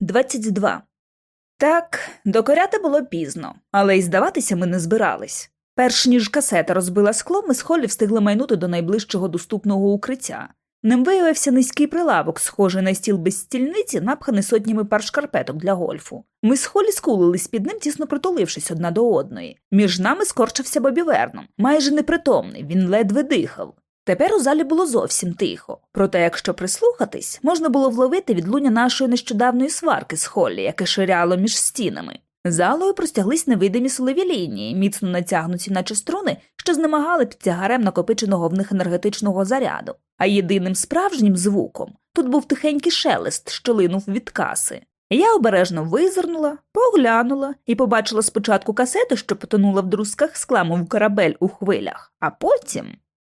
22. Так, докоряти було пізно, але й здаватися ми не збирались. Перш ніж касета розбила скло, ми з Холлі встигли майнути до найближчого доступного укриття. Ним виявився низький прилавок, схожий на стіл без стільниці, напханий сотнями пар шкарпеток для гольфу. Ми з Холлі скулились під ним, тісно притулившись одна до одної. Між нами скорчився Бобі Верном, майже непритомний, він ледве дихав. Тепер у залі було зовсім тихо, проте, якщо прислухатись, можна було вловити відлуння нашої нещодавної сварки з Холлі, яке ширяло між стінами. Залою простяглись невидимі силові лінії, міцно натягнуті, наче струни, що знемагали під тягарем накопиченого в них енергетичного заряду. А єдиним справжнім звуком тут був тихенький шелест, що линув від каси. Я обережно визирнула, поглянула і побачила спочатку касету, що потонула в друзках скла, мов корабель у хвилях, а потім.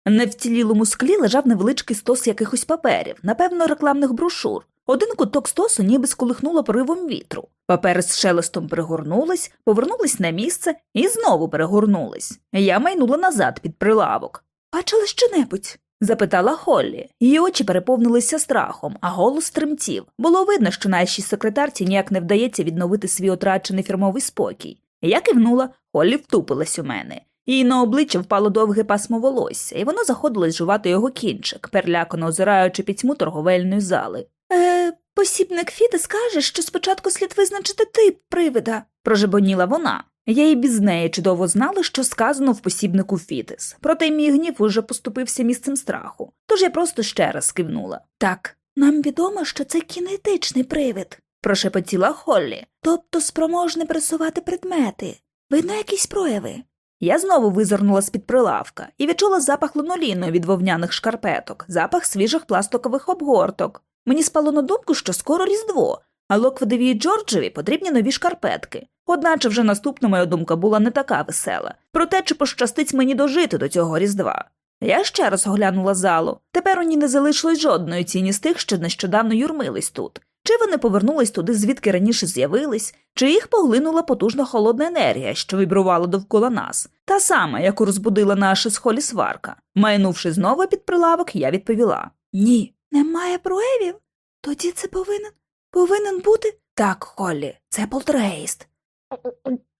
На вцілілому склі лежав невеличкий стос якихось паперів, напевно, рекламних брошур. Один куток стосу ніби сколихнуло поривом вітру. Папери з шелестом перегорнулись, повернулись на місце і знову перегорнулись. Я майнула назад під прилавок. Бачили що-небудь? запитала Холлі. Її очі переповнилися страхом, а голос тремтів. Було видно, що нашій секретарці ніяк не вдається відновити свій отрачений фірмовий спокій. Я кивнула, Холлі втупилась у мене. Їй на обличчя впало довге пасмо волосся, і воно заходилось жувати його кінчик, перелякано озираючи пітьму торговельної зали. Е, посібник Фіти скаже, що спочатку слід визначити тип привида, прожебоніла вона. Я і без неї чудово знала, що сказано в посібнику Фітис, проте мій гнів уже поступився місцем страху, тож я просто ще раз кивнула. Так, нам відомо, що це кінетичний привид, прошепотіла Холлі, тобто спроможний пересувати предмети. Видно якісь прояви. Я знову визирнула з-під прилавка і відчула запах линоліну від вовняних шкарпеток, запах свіжих пластикових обгорток. Мені спало на думку, що скоро Різдво, а Локведові і Джорджеві потрібні нові шкарпетки. Одначе вже наступна моя думка була не така весела про те, чи пощастить мені дожити до цього Різдва. Я ще раз оглянула залу. Тепер у ній не залишилось жодної ціні з тих, що нещодавно юрмились тут. Чи вони повернулись туди, звідки раніше з'явились, чи їх поглинула потужна холодна енергія, що вібрувала довкола нас, та сама, яку розбудила наша схолі сварка. Майнувши знову під прилавок, я відповіла Ні, немає проявів. Тоді це повинен повинен бути. Так, Холлі, це полтергейст.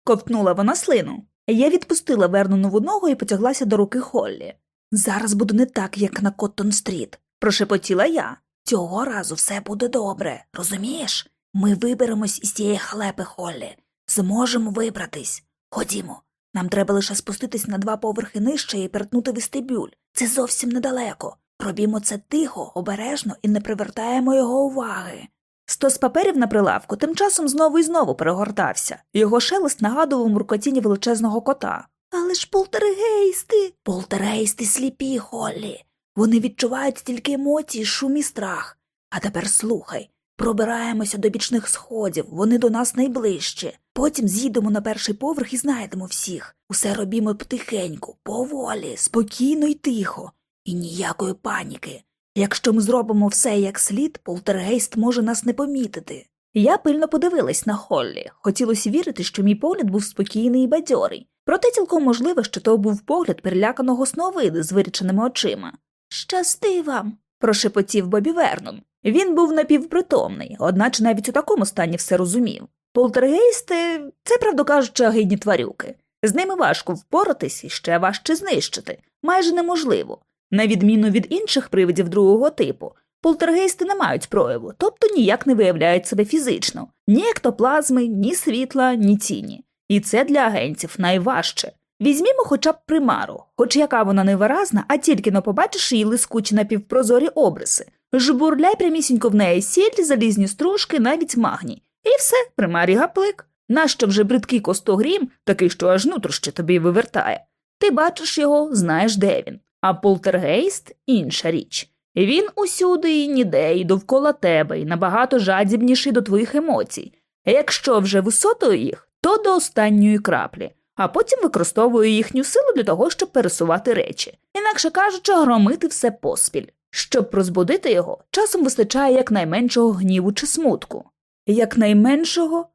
ковтнула вона слину. Я відпустила вернену ногу і потяглася до руки Холлі. Зараз буде не так, як на Коттон стріт, прошепотіла я. Цього разу все буде добре, розумієш? Ми виберемось із цієї халепи Холлі. Зможемо вибратись. Ходімо. Нам треба лише спуститись на два поверхи нижче і перетнути вестибюль. Це зовсім недалеко. Робімо це тихо, обережно і не привертаємо його уваги. Стос паперів на прилавку тим часом знову і знову перегортався, його шелест нагадував муркотіння величезного кота. Але ж полтергейсти. Полтергейсти сліпі, Холлі. Вони відчувають тільки емоції, шум і страх. А тепер слухай пробираємося до бічних сходів, вони до нас найближче. Потім з'їдемо на перший поверх і знайдемо всіх. Усе робімо потихеньку, поволі, спокійно і тихо, і ніякої паніки. Якщо ми зробимо все як слід, полтергейст може нас не помітити. Я пильно подивилась на Холлі. Хотілося вірити, що мій погляд був спокійний і бадьорий. Проте цілком можливо, що то був погляд переляканого сновиди з виріченими очима. Щасти вам, прошепотів Бобі Вернон. Він був напівпритомний, одначе навіть у такому стані все розумів. Полтергейсти це, правду кажучи, агидні тварюки. З ними важко впоратись і ще важче знищити, майже неможливо. На відміну від інших привидів другого типу, полтергейсти не мають прояву, тобто ніяк не виявляють себе фізично, ні ектоплазми, ні світла, ні тіні. І це для агентів найважче. Візьмімо хоча б примару, хоч яка вона невиразна, а тільки но побачиш її лискучі напівпрозорі обриси, жбурляй прямісінько в неї сіль, залізні стружки, навіть магній. І все, примарі гаплик. Нащо вже бридкий костогрім, такий, що аж нутрощі тобі вивертає. Ти бачиш його, знаєш, де він. А полтергейст інша річ. Він усюди і ніде, і довкола тебе, і набагато жадібніший до твоїх емоцій. Якщо вже висотою їх, то до останньої краплі, а потім використовує їхню силу для того, щоб пересувати речі, інакше кажучи, громити все поспіль. Щоб розбудити його, часом вистачає якнайменшого гніву чи смутку. Якнайменшого.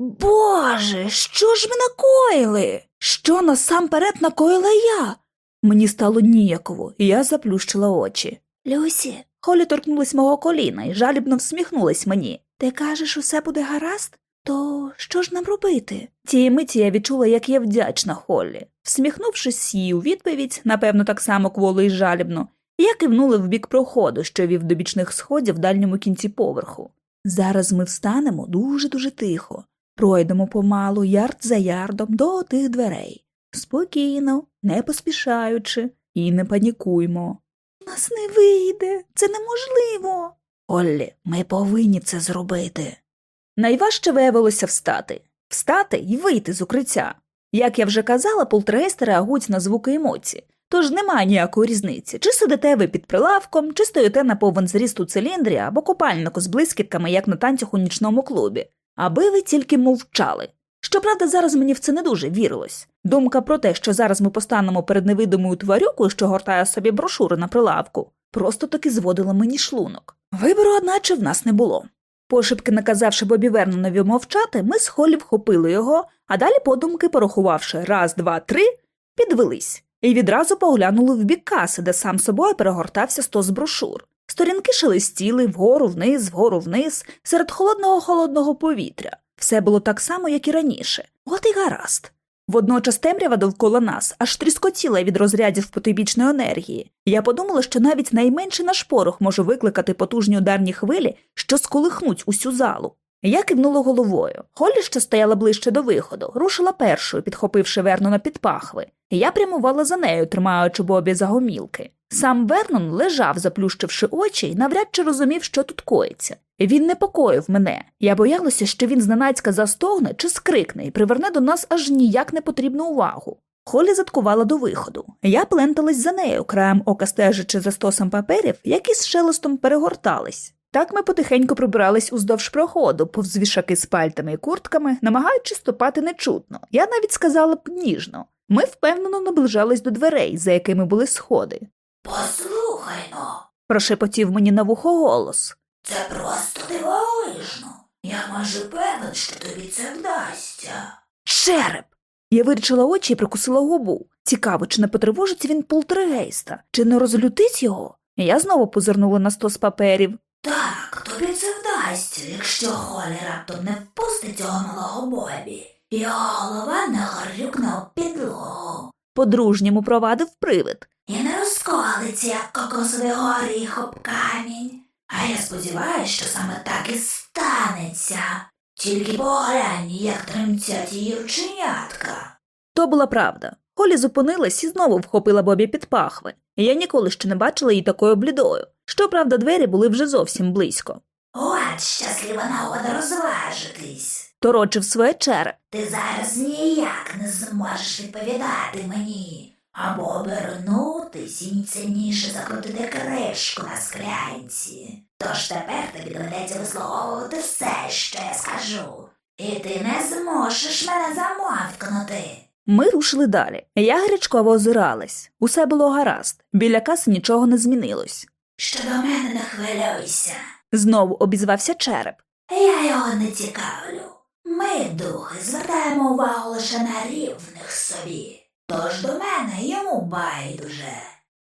Боже, що ж ми накоїли? Що насамперед накоїла я? Мені стало ніяково, і я заплющила очі. Люсі, Холі торкнулась мого коліна і жалібно всміхнулась мені. Ти кажеш, усе буде гаразд? То що ж нам робити? Тієї миті я відчула, як я вдячна Холлі. Всміхнувшись їй у відповідь, напевно, так само кволо і жалібно, я кивнула в бік проходу, що вів до бічних сходів в дальньому кінці поверху. Зараз ми встанемо дуже дуже тихо, пройдемо помалу, ярд за ярдом до тих дверей. Спокійно, не поспішаючи, і не панікуймо. Нас не вийде, це неможливо. Оллі, ми повинні це зробити. Найважче виявилося встати, встати і вийти з укриття. Як я вже казала, полтергейсти реагують на звуки емоцій, тож немає ніякої різниці, чи сидите ви під прилавком, чи стоїте на повен зріст у циліндрі або купальнику з блискітками, як на танцях у нічному клубі, аби ви тільки мовчали. Щоправда, зараз мені в це не дуже вірилось. Думка про те, що зараз ми постанемо перед невидимою тварюкою, що гортає собі брошури на прилавку, просто таки зводила мені шлунок. Вибору, одначе, в нас не було. Пошепки наказавши Бобі Вернонові мовчати, ми з Холлі вхопили його, а далі подумки, порахувавши раз, два, три, підвелись і відразу поглянули в бік каси, де сам собою перегортався стос брошур. Сторінки шелестіли вгору вниз, вгору вниз, серед холодного холодного повітря. Все було так само, як і раніше. От і гаразд. Водночас темрява довкола нас аж тріскотіла від розрядів потойбічної енергії. Я подумала, що навіть найменший наш порох може викликати потужні ударні хвилі, що сколихнуть усю залу. Я кивнула головою. Холлі, що стояла ближче до виходу, рушила першою, підхопивши Вернона під пахви. Я прямувала за нею, тримаючи Бобі за гомілки. Сам Вернон лежав, заплющивши очі, і навряд чи розумів, що тут коїться. Він непокоїв мене. Я боялася, що він зненацька застогне чи скрикне і приверне до нас аж ніяк не потрібну увагу. Холі заткувала до виходу. Я пленталась за нею, краєм ока стежачи за стосом паперів, які з шелестом перегортались. Так ми потихеньку пробирались уздовж проходу, повз вішаки з пальтами і куртками, намагаючись ступати нечутно. Я навіть сказала б ніжно. Ми впевнено наближались до дверей, за якими були сходи. Послухай но, Прошепотів мені на вухо голос. це просто дивовижно. Я майже певен, що тобі це вдасться. Череп. Я вирічила очі і прикусила губу. Цікаво, чи не потривожить він полтергейста, чи не розлютить його? Я знову позирнула на стос паперів. Так, тобі це вдасться, якщо Холі раптом не впустить цього малого Бобі. Його голова не горюкне об підлогу. По-дружньому провадив привид. І не розколиться, як кокосовий горіх об камінь. А я сподіваюся, що саме так і станеться. Тільки поглянь, як тремтять її вченятка. То була правда. Холі зупинилась і знову вхопила Бобі під пахви. Я ніколи ще не бачила її такою блідою. Щоправда, двері були вже зовсім близько. От щаслива нагода розважитись. Торочив своє череп. Ти зараз ніяк не зможеш відповідати мені. Або обернутись і цінніше закрутити кришку на склянці. Тож тепер тобі доведеться вислуговувати все, що я скажу. І ти не зможеш мене замовкнути. Ми рушили далі. Я гарячково озиралась. Усе було гаразд. Біля каси нічого не змінилось. Щодо мене не хвилюйся. Знову обізвався череп. Я його не цікавлю. Ми, духи, звертаємо увагу лише на рівних собі. Тож до мене йому байдуже.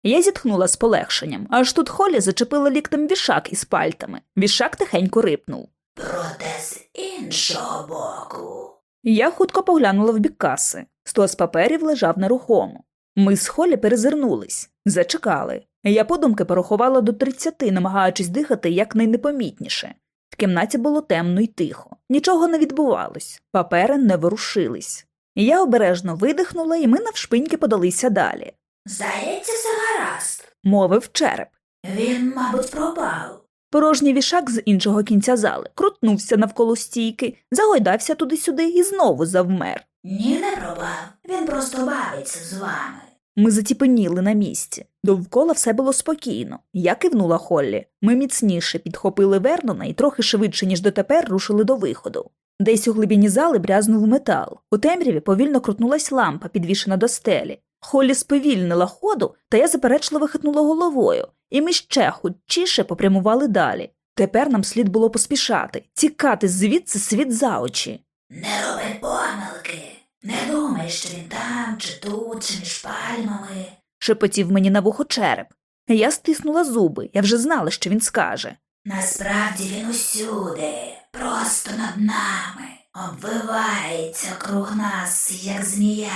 Я зітхнула з полегшенням, аж тут Холі зачепила ліктем вішак із пальтами. Вішак тихенько рипнув. Проте з іншого боку. Я хутко поглянула в бік каси. Стос паперів лежав нерухомо. Ми з Холі перезирнулись, зачекали. Я подумки порахувала до тридцяти, намагаючись дихати якнайнепомітніше. В кімнаті було темно й тихо. Нічого не відбувалось, папери не ворушились. Я обережно видихнула, і ми навшпиньки подалися далі, Здається, все гаразд. мовив череп. Він, мабуть, пропав. Порожній вішак з іншого кінця зали крутнувся навколо стійки, загойдався туди-сюди і знову завмер. Ні, не пропав. Він просто бавиться з вами. Ми затіпеніли на місці. Довкола все було спокійно. Я кивнула Холлі. Ми міцніше підхопили Вернона і трохи швидше, ніж дотепер, рушили до виходу. Десь у глибині зали брязнув метал. У темряві повільно крутнулась лампа, підвішена до стелі. Холлі сповільнила ходу, та я заперечливо хитнула головою, і ми ще хутчіше попрямували далі. Тепер нам слід було поспішати, тікати звідси світ за очі. Не роби помилки. Не думай, що він там, чи тут, чи між пальмами. шепотів мені на вухо череп. Я стиснула зуби, я вже знала, що він скаже. Насправді він усюди. просто над нами, обвивається круг нас, як змія.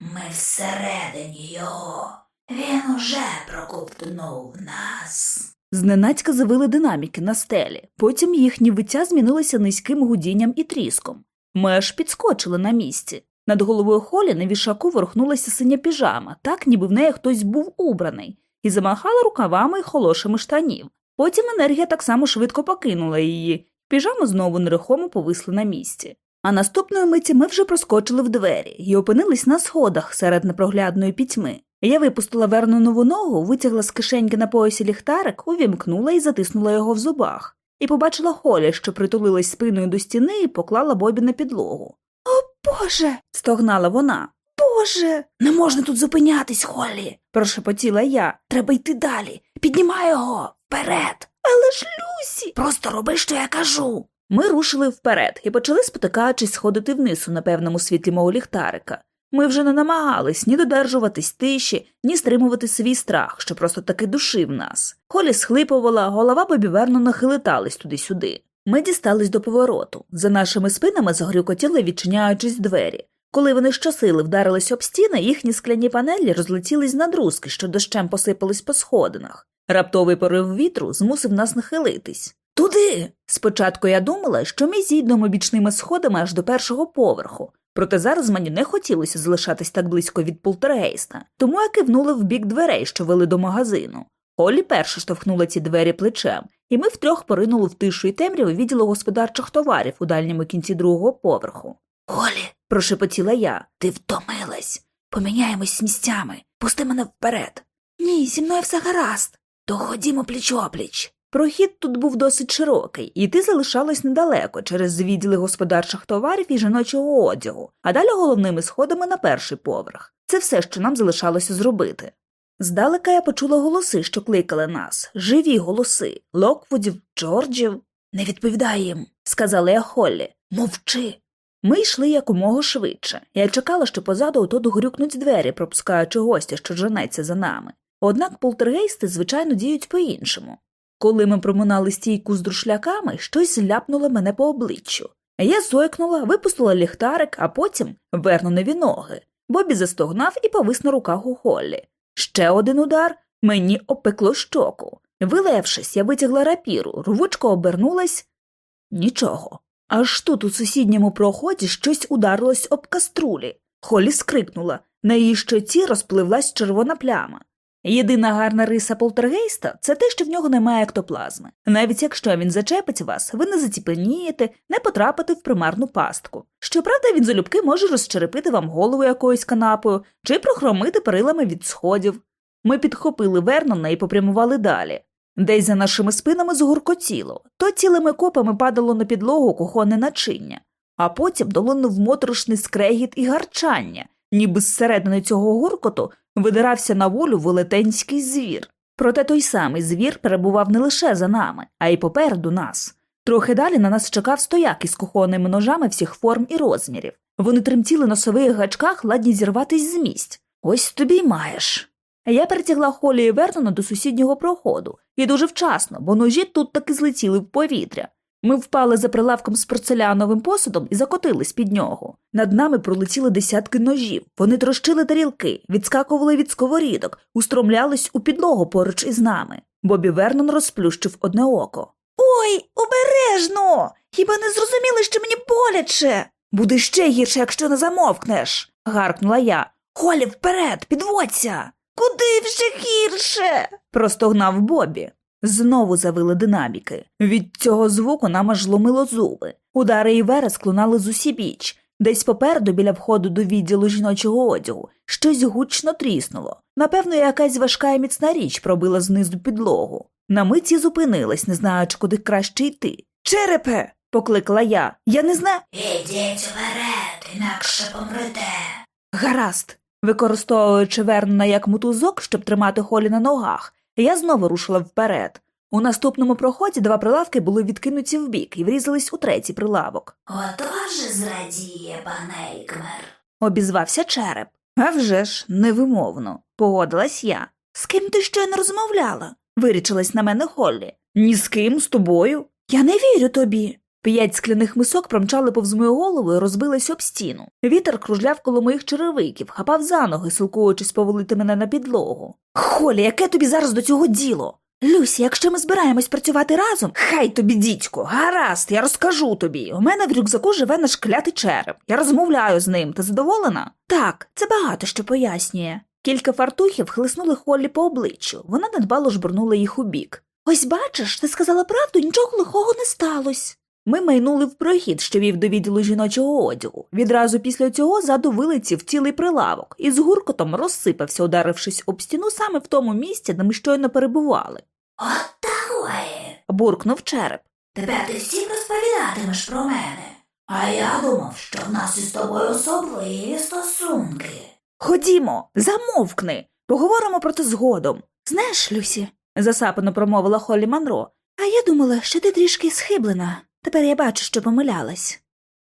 Ми всередині його. Він уже проковтнув нас. Зненацька завили динаміки на стелі, потім їхні виття змінилися низьким гудінням і тріском. Ми аж підскочили на місці. Над головою Холі на вішаку ворухнулася синя піжама, так ніби в неї хтось був убраний, і замахала рукавами й холошами штанів. Потім енергія так само швидко покинула її, піжами знову нерухомо повисли на місці. А наступної миті ми вже проскочили в двері і опинились на сходах серед непроглядної пітьми. Я випустила верну нову ногу, витягла з кишеньки на поясі ліхтарик, увімкнула і затиснула його в зубах, і побачила Холі, що притулилась спиною до стіни і поклала Бобі на підлогу. О Боже. стогнала вона. Боже. Не можна тут зупинятись, Холлі, прошепотіла я. Треба йти далі. Піднімай його вперед. Але ж Люсі. Просто роби, що я кажу. Ми рушили вперед і почали, спотикаючись, сходити вниз у непевному світлі мого ліхтарика. Ми вже не намагались ні додержуватись тиші, ні стримувати свій страх, що просто таки душив нас. Холі схлипувала, голова Бобі Вернона хилиталась туди-сюди. Ми дістались до повороту. За нашими спинами загрюкотіли, відчиняючись двері. Коли вони щосили вдарились об стіни, їхні скляні панелі розлетілись на друзки, що дощем посипались по сходинах. Раптовий порив вітру змусив нас нахилитись. Туди. Спочатку я думала, що ми зійдемо бічними сходами аж до першого поверху. Проте зараз мені не хотілося залишатись так близько від полтергейста, тому я кивнула в бік дверей, що вели до магазину. Холі перша штовхнула ці двері плечем, і ми втрьох поринули в тишу і темряву відділу господарчих товарів у дальньому кінці другого поверху. Холі, прошепотіла я, ти втомилась. Поміняємось місцями. Пусти мене вперед. Ні, зі мною все гаразд. То ходімо пліч опліч. Прохід тут був досить широкий, і ти залишалась недалеко через відділи господарчих товарів і жіночого одягу, а далі головними сходами на перший поверх. Це все, що нам залишалося зробити. Здалека я почула голоси, що кликали нас, живі голоси Локвудів, Джорджів. Не відповідай їм, сказала я Холлі. Мовчи. Ми йшли якомога швидше. Я чекала, що позаду отоду грюкнуть двері, пропускаючи гостя, що женеться за нами. Однак полтергейсти, звичайно, діють по-іншому. Коли ми проминали стійку з друшляками, щось зляпнуло мене по обличчю. Я зойкнула, випустила ліхтарик, а потім верноневі ноги. Бобі застогнав і повис на руках у Холлі. Ще один удар мені опекло щоку. Вилевшись, я витягла рапіру, рвучко обернулась нічого. Аж тут у сусідньому проході щось ударилось об каструлі. Холі скрикнула, на її щоці розпливлась червона пляма. Єдина гарна риса полтергейста це те, що в нього немає ектоплазми. Навіть якщо він зачепить вас, ви не заціпенієте, не потрапите в примарну пастку. Щоправда, він залюбки може розчерепити вам голову якоюсь канапою чи прохромити перилами від сходів. Ми підхопили Вернона і попрямували далі. Десь за нашими спинами згуркотіло, то цілими копами падало на підлогу кухонне начиння, а потім долинув моторошний скрегіт і гарчання, ніби зсередини цього гуркоту видирався на волю велетенський звір. Проте той самий звір перебував не лише за нами, а й попереду нас. Трохи далі на нас чекав стояк із кухонними ножами всіх форм і розмірів. Вони тремтіли на сових гачках, ладні зірватись з місць. Ось тобі й маєш. Я перетягла Холі і Вертона до сусіднього проходу, і дуже вчасно, бо ножі тут таки злетіли в повітря. Ми впали за прилавком з порцеляновим посудом і закотились під нього. Над нами пролетіли десятки ножів. Вони трощили тарілки, відскакували від сковорідок, устромлялись у підлогу поруч із нами. Бобі Вернон розплющив одне око. Ой, обережно! Хіба не зрозуміли, що мені боляче? Буде ще гірше, якщо не замовкнеш. гаркнула я. Холі, вперед, підводься. Куди вже гірше? простогнав Бобі. Знову завили динаміки. Від цього звуку нам аж ломило зуби. Удари і вереск лунали з усібіч. Десь попереду, біля входу до відділу жіночого одягу, щось гучно тріснуло. Напевно, якась важка і міцна річ пробила знизу підлогу. На миті зупинилась, не знаючи, куди краще йти. Черепе. покликала я. Я не знаю. Ідіть вперед, інакше помрете. Гаразд. Використовуючи Вернона як мотузок, щоб тримати Холі на ногах, я знову рушила вперед. У наступному проході два прилавки були відкинуті вбік і врізались у третій прилавок. Отож зрадіє пане Ейкмер. Обізвався череп. А вже ж, невимовно, погодилась я. З ким ти щойно розмовляла? вирічилась на мене Холлі. Ні з ким, з тобою. Я не вірю тобі. П'ять скляних мисок промчали повз мою голову і розбились об стіну. Вітер кружляв коло моїх черевиків, хапав за ноги, силкуючись повалити мене на підлогу. Холі, яке тобі зараз до цього діло? Люсі, якщо ми збираємось працювати разом, хай тобі, дідько, гаразд, я розкажу тобі. У мене в рюкзаку живе наш клятий череп. Я розмовляю з ним. Ти задоволена? Так, це багато що пояснює. Кілька фартухів хлиснули Холлі по обличчю. Вона недбало жбурнула їх у бік. Ось бачиш, ти сказала правду, нічого лихого не сталося. Ми майнули в прохід, що вів до відділу жіночого одягу. Відразу після цього заду вилетів цілий прилавок і з гуркотом розсипався, ударившись об стіну саме в тому місці, де ми щойно перебували. От. Буркнув череп. Тепер ти всім розповідатимеш про мене. А я думав, що в нас із тобою особливі стосунки. Ходімо, замовкни. Поговоримо про це згодом. Знаєш, Люсі, засапано промовила Холлі Манро, а я думала, що ти трішки схиблена. Тепер я бачу, що помилялась.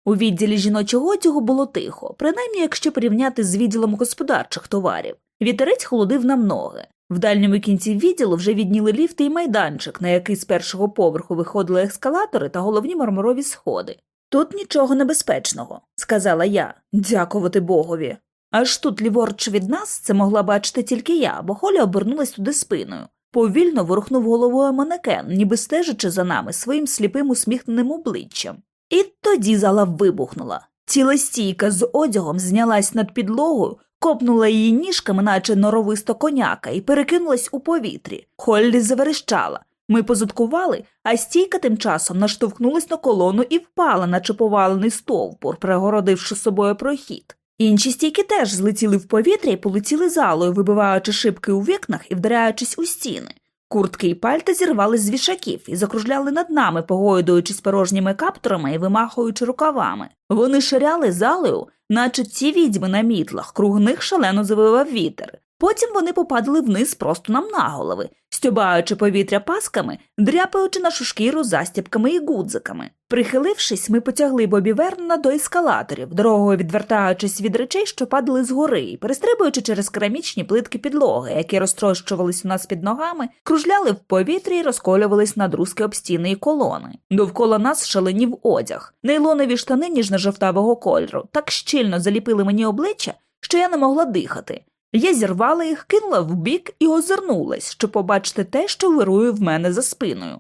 У відділі жіночого одягу було тихо, принаймні якщо порівняти з відділом господарчих товарів. Вітерець холодив нам ноги. В дальньому кінці відділу вже відніли ліфти і майданчик, на який з першого поверху виходили ескалатори та головні мармурові сходи. Тут нічого небезпечного, сказала я, дякувати богові. Аж тут ліворуч від нас це могла бачити тільки я, бо Холі обернулась туди спиною. Повільно ворухнув головою манекен, ніби стежачи за нами своїм сліпим усміхненим обличчям. І тоді зала вибухнула. Ціла стійка з одягом знялась над підлогою, копнула її ніжками, наче норовисто коняка, і перекинулась у повітрі. Холлі заверещала. Ми позадкували, а стійка тим часом наштовхнулась на колону і впала, наче повалений стовпур, перегородивши собою прохід. Інші стійки теж злетіли в повітря і полетіли залою, вибиваючи шибки у вікнах і вдаряючись у стіни. Куртки і пальта зірвались з вішаків і закружляли над нами, погойдуючись порожніми каптурами і вимахуючи рукавами. Вони ширяли залою, наче ці відьми на мітлах, круг них шалено завивав вітер. Потім вони попадали вниз просто нам на голови, стюбаючи повітря пасками, дряпаючи нашу шкіру застібками і гудзиками. Прихилившись, ми потягли Бобі Вернона до ескалаторів, дорогою відвертаючись від речей, що падали згори, перестрибуючи через керамічні плитки підлоги, які розтрощувались у нас під ногами, кружляли в повітрі і розколювались на друзки об стіни і колони. Довкола нас шаленів одяг, нейлонові штани ніжно-жовтавого кольору, так щільно заліпили мені обличчя, що я не могла дихати. Я зірвала їх, кинула вбік і озирнулась, щоб побачити те, що вирує в мене за спиною.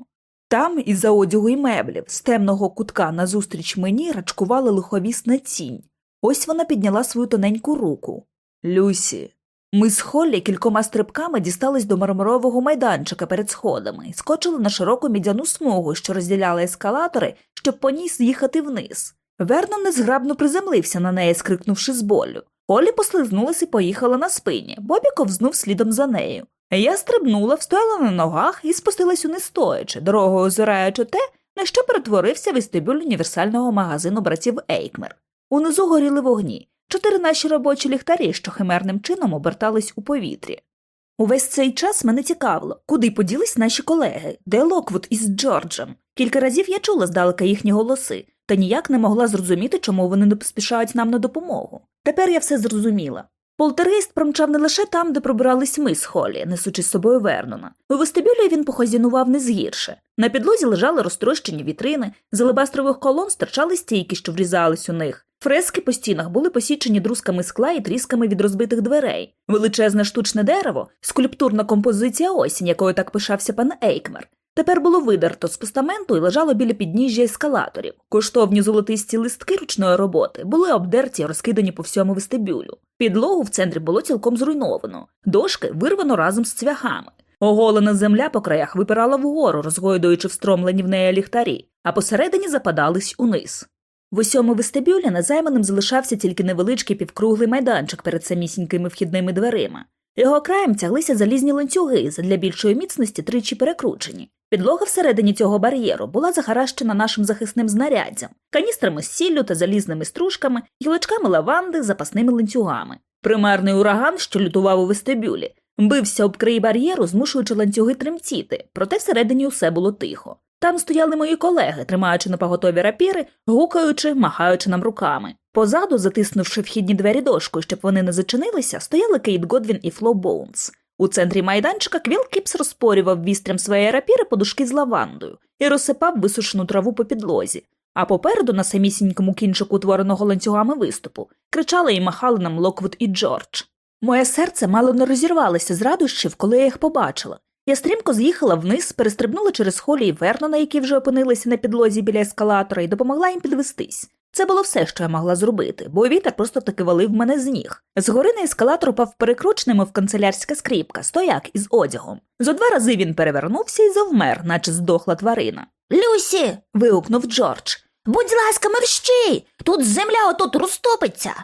Там, із за одягу і меблів, з темного кутка назустріч мені рачкувала лиховісна тінь. Ось вона підняла свою тоненьку руку. Люсі. Ми з Холлі кількома стрибками дістались до мармурового майданчика перед сходами скочили на широку мідяну смугу, що розділяла ескалатори, щоб поніс їхати вниз. Вернон незграбно приземлився на неї, скрикнувши з болю. Холлі послизнулась і поїхала на спині, Бобі ковзнув слідом за нею. Я стрибнула, встояла на ногах і спустилась униз стоячи, дорогою озираючи те, на що перетворився вестибюль універсального магазину братів Ейкмер. Унизу горіли вогні, чотири наші робочі ліхтарі, що химерним чином обертались у повітрі. Увесь цей час мене цікавило, куди поділись наші колеги, де Локвуд із Джорджем. Кілька разів я чула здалека їхні голоси, та ніяк не могла зрозуміти, чому вони не поспішають нам на допомогу. Тепер я все зрозуміла. Полтергейст промчав не лише там, де пробирались ми з Холі, несучи з собою Вернона. У вестибюлі він похозінував не згірше. На підлозі лежали розтрощені вітрини, з алебастрових колон стирчали стійки, що врізались у них. Фрески по стінах були посічені друзками скла і трісками від розбитих дверей. Величезне штучне дерево, скульптурна композиція осінь, якою так пишався пан Ейкмер. Тепер було видерто з постаменту і лежало біля підніжжя ескалаторів. Коштовні золотисті листки ручної роботи були обдерті і розкидані по всьому вестибюлю. Підлогу в центрі було цілком зруйновано, дошки вирвано разом з цвяхами. Оголена земля по краях випирала вгору, розгойдуючи встромлені в неї ліхтарі, а посередині западались униз. В усьому вестибюлі незайманим залишався тільки невеличкий півкруглий майданчик перед самісінькими вхідними дверима. Його краєм тяглися залізні ланцюги, задля більшої міцності тричі перекручені. Підлога всередині цього бар'єру була захаращена нашим захисним знаряддям, каністрами з сіллю та залізними стружками, гілочками лаванди, запасними ланцюгами. Примарний ураган, що лютував у вестибюлі, бився об край бар'єру, змушуючи ланцюги тремтіти, проте всередині усе було тихо. Там стояли мої колеги, тримаючи на поготові рапіри, гукаючи, махаючи нам руками. Позаду, затиснувши вхідні двері дошкою, щоб вони не зачинилися, стояли Кейт Годвін і Фло Боунс. У центрі майданчика Квіл Кіпс розпорював вістрям своєї рапіри подушки з лавандою і розсипав висушену траву по підлозі. а попереду, на самісінькому кінчику утвореного ланцюгами виступу, кричали і махали нам Локвуд і Джордж. Моє серце мало не розірвалося з радощів, коли я їх побачила. Я стрімко з'їхала вниз, перестрибнула через Холлі і Вернона, які вже опинилися на підлозі біля ескалатора, і допомогла їм підвестись. Це було все, що я могла зробити, бо вітер просто таки валив мене з ніг. Згори на ескалатор упав перекручений, мов канцелярська скріпка, стояк із одягом. Зо два рази він перевернувся і завмер, наче здохла тварина. Люсі. Вигукнув Джордж. Будь ласка, мерщій! Тут земля отут розтопиться.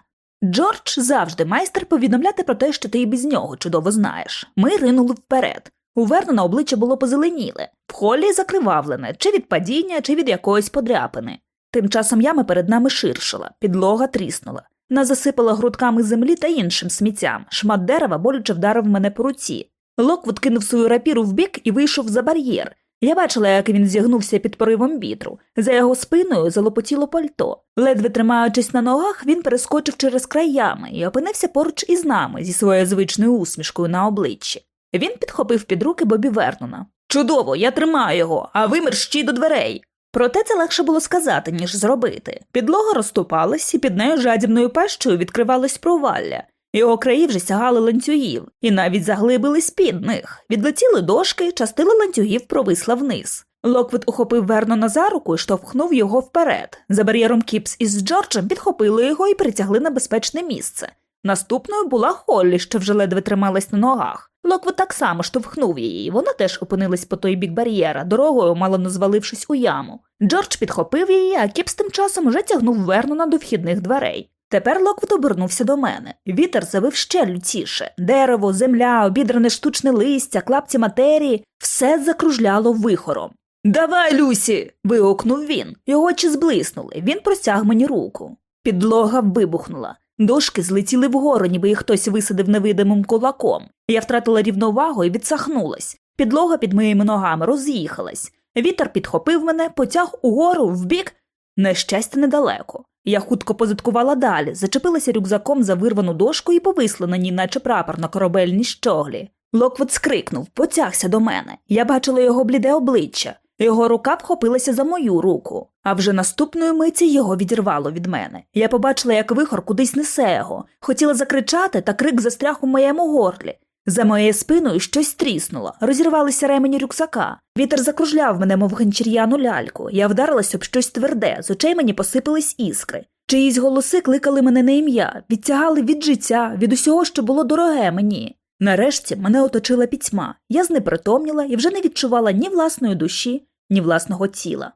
Джордж завжди майстер повідомляти про те, що ти і без нього чудово знаєш. Ми ринули вперед. У Вернона обличчя було позеленіле, в холі закривавлене, чи від падіння, чи від якоїсь подряпини. Тим часом яма перед нами ширшила, підлога тріснула. Нас засипала грудками землі та іншим сміттям. Шмат дерева боляче вдарив мене по руці. Локвуд кинув свою рапіру вбік і вийшов за бар'єр. Я бачила, як він зігнувся під поривом вітру. За його спиною залопотіло пальто. Ледве тримаючись на ногах, він перескочив через край ями і опинився поруч із нами зі своєю звичною усмішкою на обличчі. Він підхопив під руки Бобі Вернона. Чудово, я тримаю його, а ви мерщій до дверей. Проте це легше було сказати, ніж зробити. Підлога розступалась, і під нею жадібною пащою відкривалось провалля. Його краї вже сягали ланцюгів, і навіть заглибились під них. Відлетіли дошки, частина ланцюгів провисла вниз. Локвуд ухопив Вернона за руку і штовхнув його вперед. За бар'єром Кіпс із Джорджем підхопили його і притягли на безпечне місце. Наступною була Холлі, що вже ледве трималась на ногах. Локвуд так само штовхнув її, вона теж опинилась по той бік бар'єра, дорогою, мало не звалившись у яму. Джордж підхопив її, а Кіпс тим часом уже тягнув Вернона до вхідних дверей. Тепер Локвуд обернувся до мене. Вітер завив ще лютіше. Дерево, земля, обідране штучне листя, клапті матерії все закружляло вихором. Давай, Люсі. вигукнув він. Його очі зблиснули. Він простяг мені руку. Підлога вибухнула. Дошки злетіли вгору, ніби їх хтось висадив невидимим кулаком. Я втратила рівновагу і відсахнулась. Підлога під моїми ногами роз'їхалась. Вітер підхопив мене, потяг угору, вбік. На щастя, недалеко. Я хутко позадкувала далі, зачепилася рюкзаком за вирвану дошку і повисла на ній, наче прапор на корабельній щоглі. Локвуд скрикнув, потягся до мене. Я бачила його бліде обличчя. Його рука вхопилася за мою руку, а вже наступної миті його відірвало від мене. Я побачила, як вихор кудись несе його. Хотіла закричати, та крик застряг у моєму горлі. За моєю спиною щось тріснуло, розірвалися ремені рюкзака. Вітер закружляв мене, мов гончір'яну ляльку. Я вдарилась об щось тверде, з очей мені посипались іскри. Чиїсь голоси кликали мене на ім'я, відтягали від життя, від усього, що було дороге мені. Нарешті мене оточила пітьма. Я знепритомніла і вже не відчувала ні власної душі, ні власного тіла.